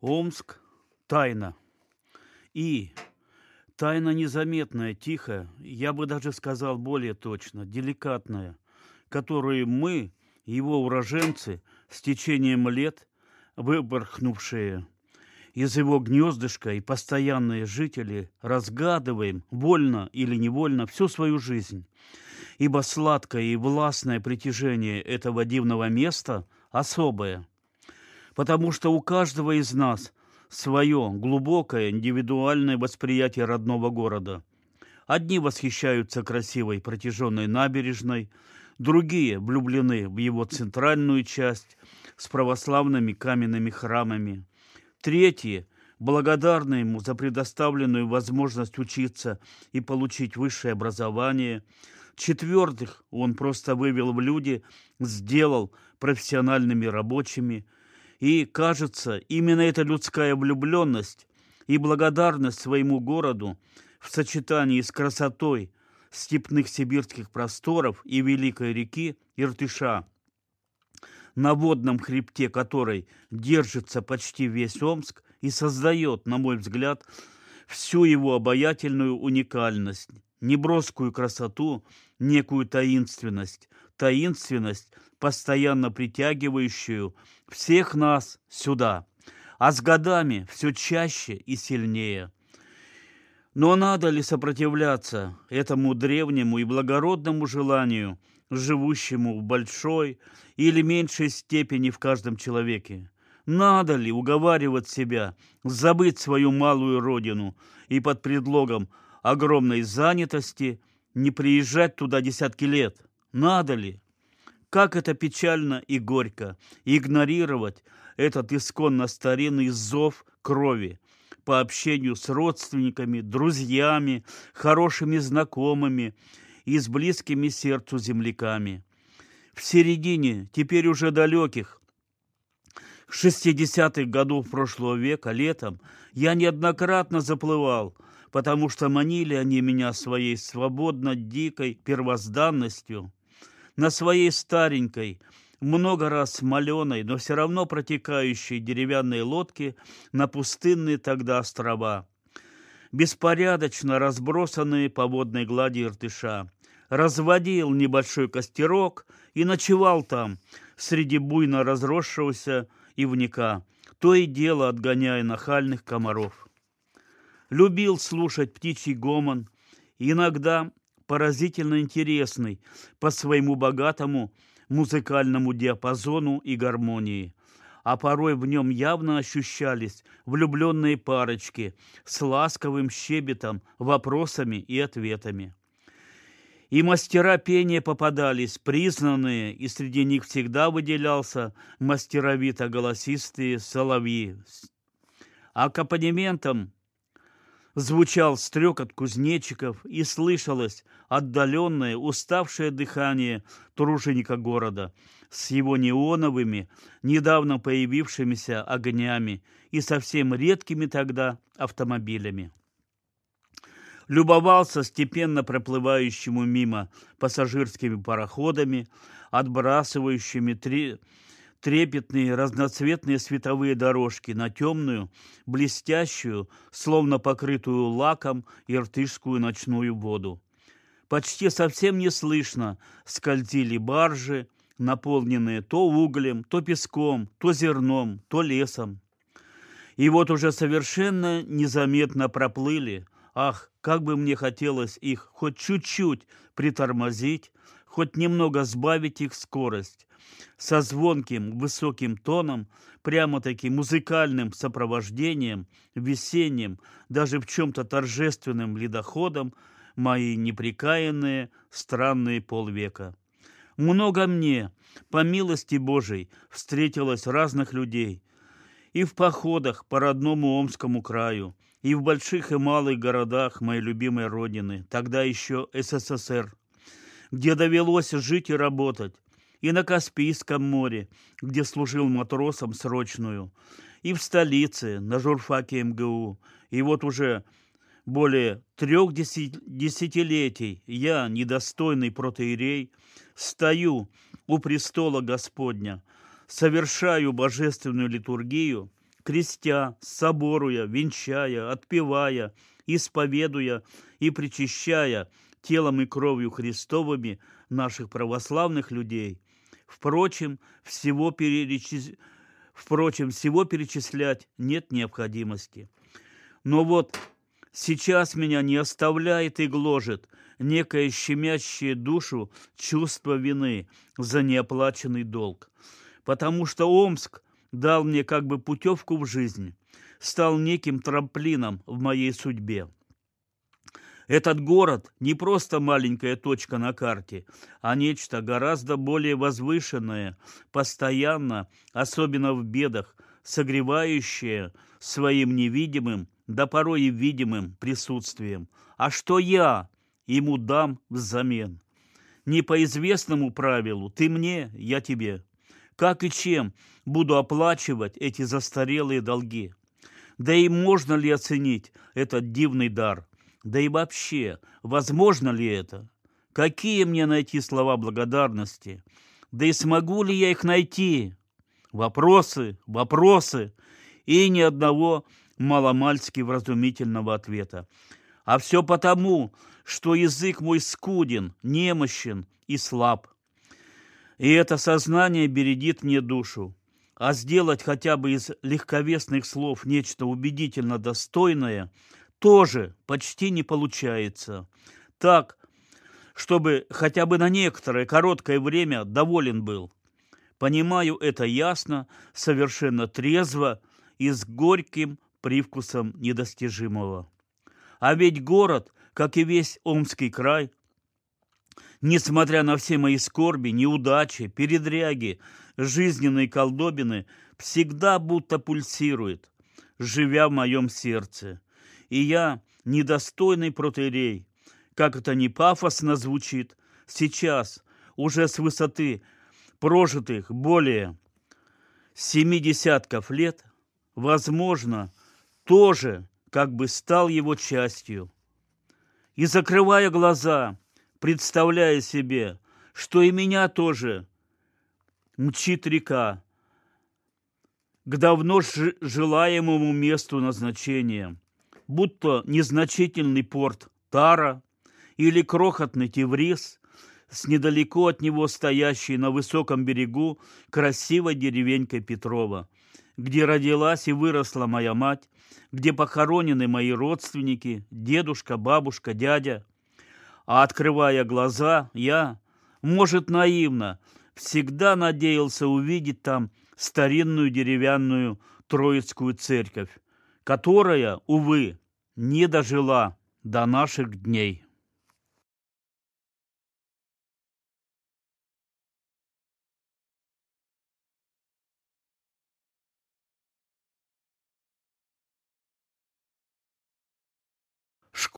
Омск – тайна. И тайна незаметная, тихая, я бы даже сказал более точно, деликатная, которую мы, его уроженцы, с течением лет, выпорхнувшие из его гнездышка и постоянные жители, разгадываем, вольно или невольно, всю свою жизнь. Ибо сладкое и властное притяжение этого дивного места особое – потому что у каждого из нас свое глубокое индивидуальное восприятие родного города. Одни восхищаются красивой протяженной набережной, другие влюблены в его центральную часть с православными каменными храмами, третьи благодарны ему за предоставленную возможность учиться и получить высшее образование, четвертых он просто вывел в люди, сделал профессиональными рабочими – и, кажется, именно эта людская влюбленность и благодарность своему городу в сочетании с красотой степных сибирских просторов и великой реки Иртыша, на водном хребте которой держится почти весь Омск и создает, на мой взгляд, всю его обаятельную уникальность, неброскую красоту, некую таинственность, таинственность, постоянно притягивающую всех нас сюда, а с годами все чаще и сильнее. Но надо ли сопротивляться этому древнему и благородному желанию, живущему в большой или меньшей степени в каждом человеке? Надо ли уговаривать себя забыть свою малую родину и под предлогом огромной занятости не приезжать туда десятки лет? Надо ли? Как это печально и горько игнорировать этот исконно старинный зов крови по общению с родственниками, друзьями, хорошими знакомыми и с близкими сердцу земляками. В середине, теперь уже далеких, 60-х годов прошлого века, летом, я неоднократно заплывал, потому что манили они меня своей свободно дикой первозданностью – на своей старенькой, много раз смоленой, но все равно протекающей деревянной лодке на пустынные тогда острова, беспорядочно разбросанные по водной глади Иртыша. Разводил небольшой костерок и ночевал там, среди буйно разросшегося ивника, то и дело отгоняя нахальных комаров. Любил слушать птичий гомон, иногда поразительно интересный по своему богатому музыкальному диапазону и гармонии, а порой в нем явно ощущались влюбленные парочки с ласковым щебетом, вопросами и ответами. И мастера пения попадались, признанные, и среди них всегда выделялся мастеровито-голосистые соловьи. Аккомпанементом звучал стрекот кузнечиков и слышалось отдаленное, уставшее дыхание труженика города с его неоновыми, недавно появившимися огнями и совсем редкими тогда автомобилями. Любовался степенно проплывающему мимо пассажирскими пароходами, отбрасывающими три трепетные разноцветные световые дорожки на темную, блестящую, словно покрытую лаком иртышскую ночную воду. Почти совсем не слышно скользили баржи, наполненные то углем, то песком, то зерном, то лесом. И вот уже совершенно незаметно проплыли. Ах, как бы мне хотелось их хоть чуть-чуть притормозить, хоть немного сбавить их скорость, со звонким высоким тоном, прямо-таки музыкальным сопровождением, весенним, даже в чем-то торжественным ледоходом, мои неприкаянные странные полвека. Много мне, по милости Божией, встретилось разных людей. И в походах по родному Омскому краю, и в больших и малых городах моей любимой родины, тогда еще СССР, где довелось жить и работать, и на Каспийском море, где служил матросом срочную, и в столице, на журфаке МГУ. И вот уже более трех десятилетий я, недостойный протеерей, стою у престола Господня, совершаю божественную литургию, крестя, соборуя, венчая, отпевая, исповедуя и причащая телом и кровью Христовыми наших православных людей. Впрочем, всего, перечис... Впрочем, всего перечислять нет необходимости. Но вот сейчас меня не оставляет и гложет некое щемящее душу чувство вины за неоплаченный долг. Потому что Омск дал мне как бы путевку в жизнь, стал неким трамплином в моей судьбе. Этот город не просто маленькая точка на карте, а нечто гораздо более возвышенное, постоянно, особенно в бедах, согревающее своим невидимым, да порой и видимым присутствием. А что я ему дам взамен? Не по известному правилу «ты мне, я тебе». Как и чем буду оплачивать эти застарелые долги? Да и можно ли оценить этот дивный дар? Да и вообще, возможно ли это? Какие мне найти слова благодарности? Да и смогу ли я их найти? Вопросы, вопросы и ни одного маломальски вразумительного ответа. А все потому, что язык мой скуден, немощен и слаб. И это сознание бередит мне душу. А сделать хотя бы из легковесных слов нечто убедительно достойное тоже почти не получается. Так, чтобы хотя бы на некоторое короткое время доволен был. Понимаю это ясно, совершенно трезво и с горьким привкусом недостижимого. А ведь город, как и весь Омский край, Несмотря на все мои скорби, неудачи, передряги, жизненные колдобины, всегда будто пульсирует, живя в моем сердце. И я, недостойный протерей, как это не пафосно звучит, сейчас, уже с высоты прожитых более семи десятков лет, возможно, тоже как бы стал его частью. И закрывая глаза, представляя себе, что и меня тоже мчит река к давно желаемому месту назначения, будто незначительный порт Тара или крохотный Теврис с недалеко от него стоящей на высоком берегу красивой деревенькой Петрова, где родилась и выросла моя мать, где похоронены мои родственники, дедушка, бабушка, дядя – а открывая глаза, я, может, наивно, всегда надеялся увидеть там старинную деревянную Троицкую церковь, которая, увы, не дожила до наших дней.